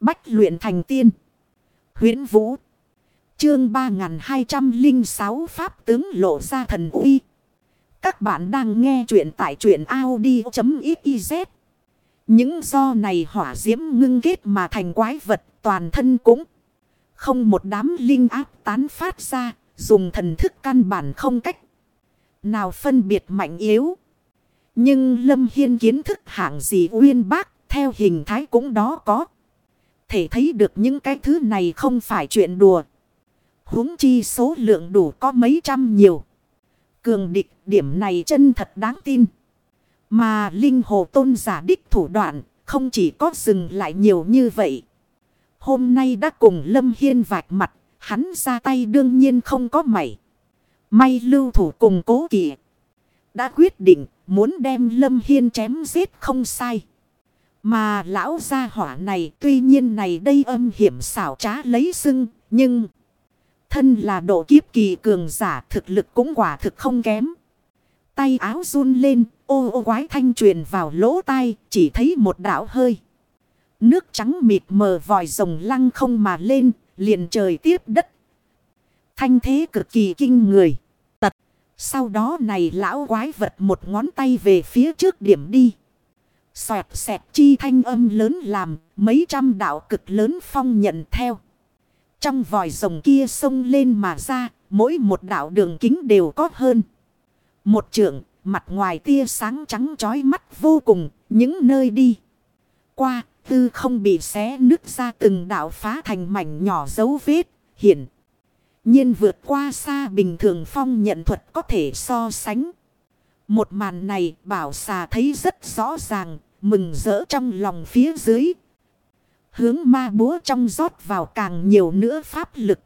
Bách luyện thành tiên. huyễn Vũ. Chương 3206 Pháp tướng lộ ra thần uy. Các bạn đang nghe truyện tại truyện Audi.xyz. Những do này hỏa diễm ngưng kết mà thành quái vật toàn thân cũng. Không một đám linh áp tán phát ra. Dùng thần thức căn bản không cách. Nào phân biệt mạnh yếu. Nhưng Lâm Hiên kiến thức hạng gì uyên bác. Theo hình thái cũng đó có. Thể thấy được những cái thứ này không phải chuyện đùa. huống chi số lượng đủ có mấy trăm nhiều. Cường địch điểm này chân thật đáng tin. Mà linh hồ tôn giả đích thủ đoạn không chỉ có dừng lại nhiều như vậy. Hôm nay đã cùng Lâm Hiên vạch mặt, hắn ra tay đương nhiên không có mảy. May lưu thủ cùng cố kỵ. Đã quyết định muốn đem Lâm Hiên chém giết không sai. Mà lão gia hỏa này tuy nhiên này đây âm hiểm xảo trá lấy xưng, nhưng... Thân là độ kiếp kỳ cường giả thực lực cũng quả thực không kém. Tay áo run lên, ô ô quái thanh truyền vào lỗ tai, chỉ thấy một đảo hơi. Nước trắng mịt mờ vòi rồng lăng không mà lên, liền trời tiếp đất. Thanh thế cực kỳ kinh người. Tật. Sau đó này lão quái vật một ngón tay về phía trước điểm đi. Xoẹt xẹt chi thanh âm lớn làm mấy trăm đạo cực lớn phong nhận theo. Trong vòi rồng kia sông lên mà ra, mỗi một đạo đường kính đều có hơn. Một trượng, mặt ngoài tia sáng trắng chói mắt vô cùng, những nơi đi. Qua, tư không bị xé nứt ra từng đạo phá thành mảnh nhỏ dấu vết, hiện. nhiên vượt qua xa bình thường phong nhận thuật có thể so sánh. Một màn này bảo xà thấy rất rõ ràng, mừng rỡ trong lòng phía dưới. Hướng ma búa trong rót vào càng nhiều nữa pháp lực.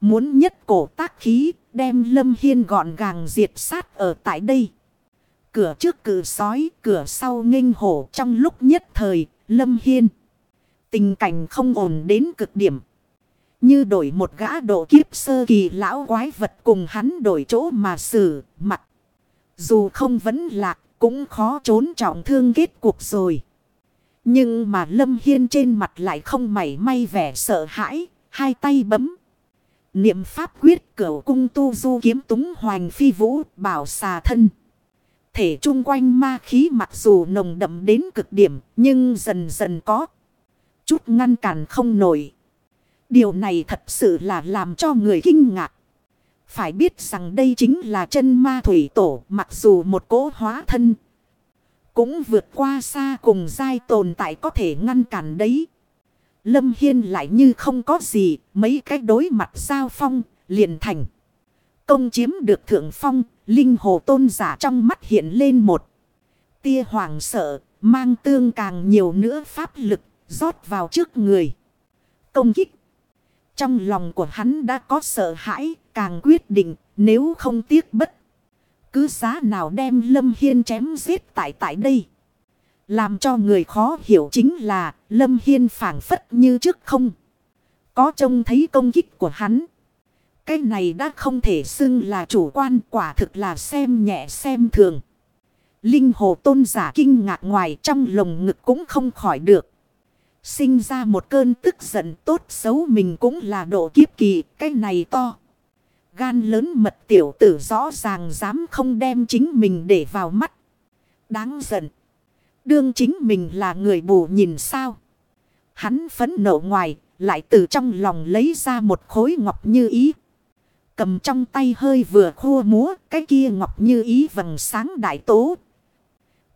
Muốn nhất cổ tác khí, đem Lâm Hiên gọn gàng diệt sát ở tại đây. Cửa trước cử sói, cửa sau nghênh hổ trong lúc nhất thời, Lâm Hiên. Tình cảnh không ổn đến cực điểm. Như đổi một gã độ kiếp sơ kỳ lão quái vật cùng hắn đổi chỗ mà xử, mặt. Dù không vẫn lạc, cũng khó trốn trọng thương kết cuộc rồi. Nhưng mà Lâm Hiên trên mặt lại không mảy may vẻ sợ hãi, hai tay bấm. Niệm pháp quyết cửu cung tu du kiếm túng hoành phi vũ bảo xà thân. Thể chung quanh ma khí mặc dù nồng đậm đến cực điểm nhưng dần dần có. Chút ngăn cản không nổi. Điều này thật sự là làm cho người kinh ngạc. Phải biết rằng đây chính là chân ma thủy tổ mặc dù một cỗ hóa thân. Cũng vượt qua xa cùng giai tồn tại có thể ngăn cản đấy. Lâm Hiên lại như không có gì, mấy cái đối mặt giao phong, liền thành. Công chiếm được thượng phong, linh hồ tôn giả trong mắt hiện lên một. Tia hoàng sợ, mang tương càng nhiều nữa pháp lực, rót vào trước người. Công kích. Trong lòng của hắn đã có sợ hãi, càng quyết định nếu không tiếc bất. Cứ giá nào đem Lâm Hiên chém giết tại tại đây. Làm cho người khó hiểu chính là Lâm Hiên phản phất như trước không. Có trông thấy công kích của hắn. Cái này đã không thể xưng là chủ quan quả thực là xem nhẹ xem thường. Linh hồ tôn giả kinh ngạc ngoài trong lồng ngực cũng không khỏi được. Sinh ra một cơn tức giận tốt xấu mình cũng là độ kiếp kỳ, cái này to. Gan lớn mật tiểu tử rõ ràng dám không đem chính mình để vào mắt. Đáng giận. Đương chính mình là người bù nhìn sao. Hắn phấn nộ ngoài, lại từ trong lòng lấy ra một khối ngọc như ý. Cầm trong tay hơi vừa khua múa, cái kia ngọc như ý vầng sáng đại tố.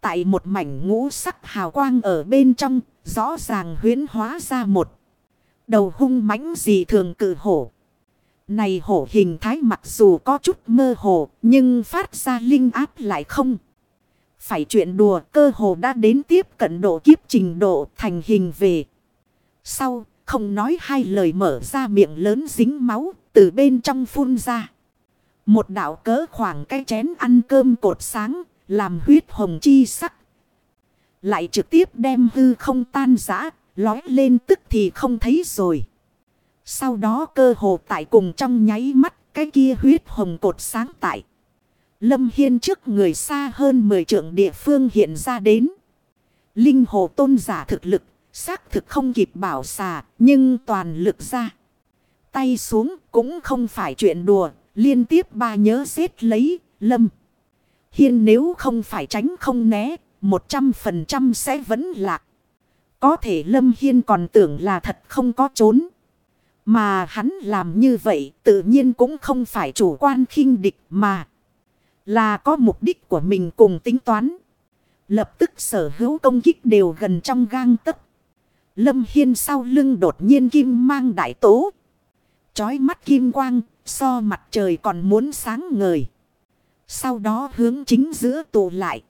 Tại một mảnh ngũ sắc hào quang ở bên trong, rõ ràng huyến hóa ra một. Đầu hung mãnh gì thường cử hổ. Này hổ hình thái mặc dù có chút mơ hồ, nhưng phát ra linh áp lại không. Phải chuyện đùa cơ hồ đã đến tiếp cận độ kiếp trình độ thành hình về. Sau, không nói hai lời mở ra miệng lớn dính máu, từ bên trong phun ra. Một đạo cỡ khoảng cái chén ăn cơm cột sáng, làm huyết hồng chi sắc. Lại trực tiếp đem hư không tan giã, lói lên tức thì không thấy rồi. Sau đó cơ hồ tại cùng trong nháy mắt, cái kia huyết hồng cột sáng tại. Lâm Hiên trước người xa hơn 10 trượng địa phương hiện ra đến. Linh hồ tôn giả thực lực, Xác thực không kịp bảo xà, nhưng toàn lực ra. Tay xuống cũng không phải chuyện đùa, liên tiếp ba nhớ xếp lấy, lâm. Hiên nếu không phải tránh không né, một trăm phần trăm sẽ vẫn lạc. Có thể Lâm Hiên còn tưởng là thật không có trốn. Mà hắn làm như vậy tự nhiên cũng không phải chủ quan khinh địch mà. Là có mục đích của mình cùng tính toán. Lập tức sở hữu công kích đều gần trong gang tấc. Lâm Hiên sau lưng đột nhiên kim mang đại tố. Chói mắt kim quang, so mặt trời còn muốn sáng ngời. Sau đó hướng chính giữa tụ lại.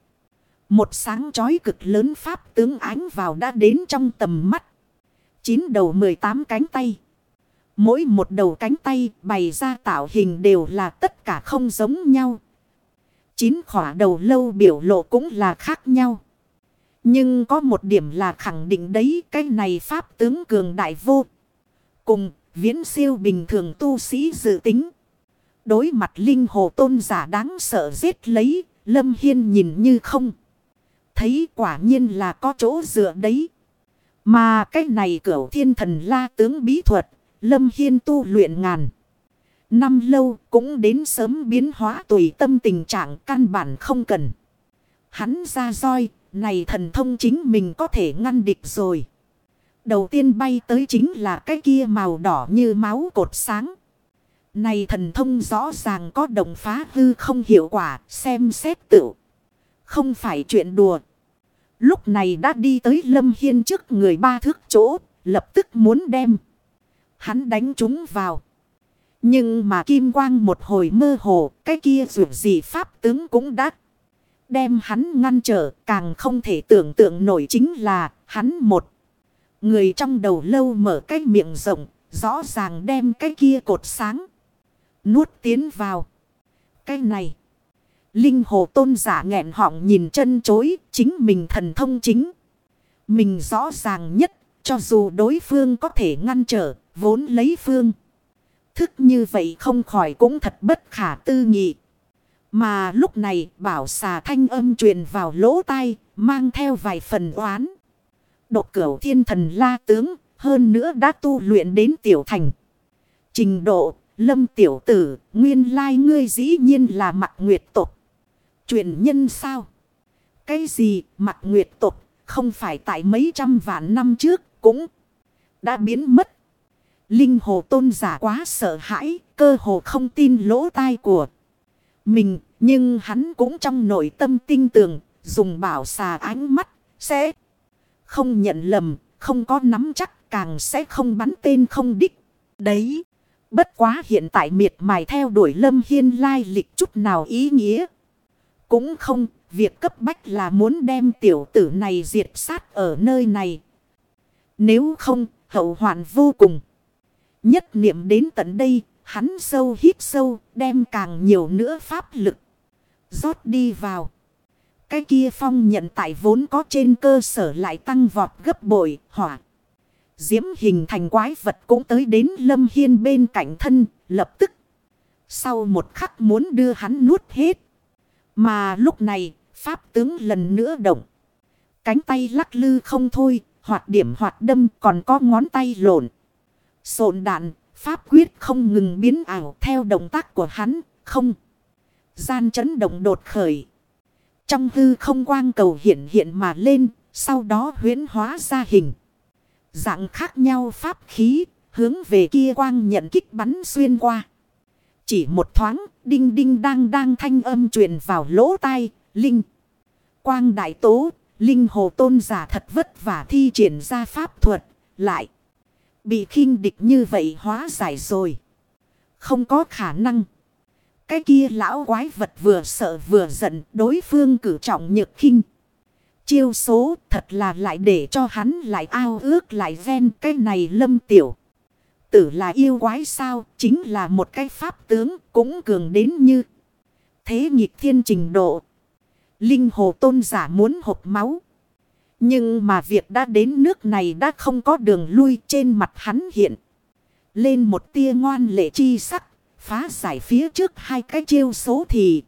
Một sáng chói cực lớn pháp tướng ánh vào đã đến trong tầm mắt. Chín đầu 18 cánh tay. Mỗi một đầu cánh tay bày ra tạo hình đều là tất cả không giống nhau. Chín khỏa đầu lâu biểu lộ cũng là khác nhau. Nhưng có một điểm là khẳng định đấy cái này pháp tướng cường đại vô. Cùng viễn siêu bình thường tu sĩ dự tính. Đối mặt linh hồ tôn giả đáng sợ giết lấy, Lâm Hiên nhìn như không. Thấy quả nhiên là có chỗ dựa đấy. Mà cái này cửu thiên thần la tướng bí thuật, Lâm Hiên tu luyện ngàn. Năm lâu cũng đến sớm biến hóa tùy tâm tình trạng căn bản không cần. Hắn ra roi, này thần thông chính mình có thể ngăn địch rồi. Đầu tiên bay tới chính là cái kia màu đỏ như máu cột sáng. Này thần thông rõ ràng có đồng phá hư không hiệu quả, xem xét tự. Không phải chuyện đùa. Lúc này đã đi tới Lâm Hiên trước người ba thước chỗ, lập tức muốn đem. Hắn đánh chúng vào. Nhưng mà kim quang một hồi mơ hồ, cái kia dù gì pháp tướng cũng đã đem hắn ngăn trở, càng không thể tưởng tượng nổi chính là hắn một. Người trong đầu lâu mở cái miệng rộng, rõ ràng đem cái kia cột sáng. Nuốt tiến vào. Cái này. Linh hồ tôn giả nghẹn họng nhìn chân chối, chính mình thần thông chính. Mình rõ ràng nhất, cho dù đối phương có thể ngăn trở, vốn lấy phương. Thức như vậy không khỏi cũng thật bất khả tư nghị. Mà lúc này bảo xà thanh âm truyền vào lỗ tai, mang theo vài phần oán. Độc cửu thiên thần la tướng, hơn nữa đã tu luyện đến tiểu thành. Trình độ, lâm tiểu tử, nguyên lai ngươi dĩ nhiên là mặt nguyệt tục. Truyền nhân sao? Cái gì mặt nguyệt tục, không phải tại mấy trăm vạn năm trước, cũng đã biến mất. Linh hồ tôn giả quá sợ hãi, cơ hồ không tin lỗ tai của mình. Nhưng hắn cũng trong nội tâm tin tưởng dùng bảo xà ánh mắt, sẽ không nhận lầm, không có nắm chắc, càng sẽ không bắn tên không đích. Đấy, bất quá hiện tại miệt mài theo đuổi lâm hiên lai lịch chút nào ý nghĩa. Cũng không, việc cấp bách là muốn đem tiểu tử này diệt sát ở nơi này. Nếu không, hậu hoạn vô cùng. Nhất niệm đến tận đây, hắn sâu hít sâu, đem càng nhiều nữa pháp lực. rót đi vào. Cái kia phong nhận tại vốn có trên cơ sở lại tăng vọt gấp bội, hỏa. Diễm hình thành quái vật cũng tới đến lâm hiên bên cạnh thân, lập tức. Sau một khắc muốn đưa hắn nuốt hết. Mà lúc này, pháp tướng lần nữa động. Cánh tay lắc lư không thôi, hoạt điểm hoạt đâm còn có ngón tay lộn. Sộn đạn, pháp quyết không ngừng biến ảo theo động tác của hắn, không. Gian chấn động đột khởi. Trong hư không quang cầu hiện hiện mà lên, sau đó huyến hóa ra hình. Dạng khác nhau pháp khí, hướng về kia quang nhận kích bắn xuyên qua. Chỉ một thoáng, đinh đinh đang đang thanh âm truyền vào lỗ tai, linh. Quang đại tố, linh hồ tôn giả thật vất vả thi triển ra pháp thuật, lại. Bị khinh địch như vậy hóa giải rồi. Không có khả năng. Cái kia lão quái vật vừa sợ vừa giận đối phương cử trọng nhược khinh. Chiêu số thật là lại để cho hắn lại ao ước lại ven cái này lâm tiểu. Tử là yêu quái sao, chính là một cái pháp tướng cũng cường đến như. Thế nghịch thiên trình độ. Linh hồ tôn giả muốn hộp máu. Nhưng mà việc đã đến nước này đã không có đường lui trên mặt hắn hiện. Lên một tia ngoan lệ chi sắc. Phá giải phía trước hai cái chiêu số thì.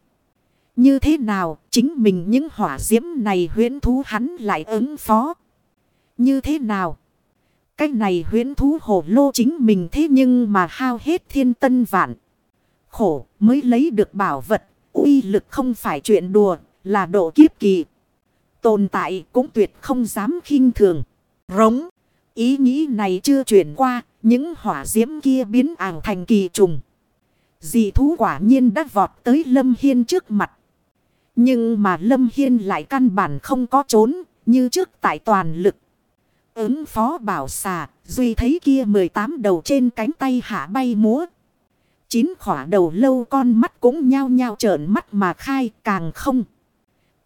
Như thế nào, chính mình những hỏa diễm này huyến thú hắn lại ứng phó. Như thế nào? Cái này huyến thú hổ lô chính mình thế nhưng mà hao hết thiên tân vạn. Khổ mới lấy được bảo vật, uy lực không phải chuyện đùa, là độ kiếp kỳ. Tồn tại cũng tuyệt không dám khinh thường. Rống, ý nghĩ này chưa chuyển qua, những hỏa diễm kia biến ảo thành kỳ trùng. Dị thú quả nhiên đã vọt tới Lâm Hiên trước mặt. Nhưng mà Lâm Hiên lại căn bản không có trốn, như trước tại toàn lực. Ứng phó bảo xà, Duy thấy kia 18 đầu trên cánh tay hạ bay múa. Chín khỏa đầu lâu con mắt cũng nhao nhao trợn mắt mà khai càng không.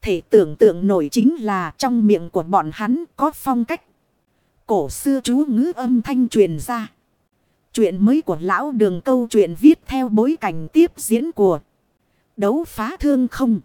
Thể tưởng tượng nổi chính là trong miệng của bọn hắn có phong cách. Cổ xưa chú ngữ âm thanh truyền ra. Chuyện mới của lão đường câu chuyện viết theo bối cảnh tiếp diễn của đấu phá thương không.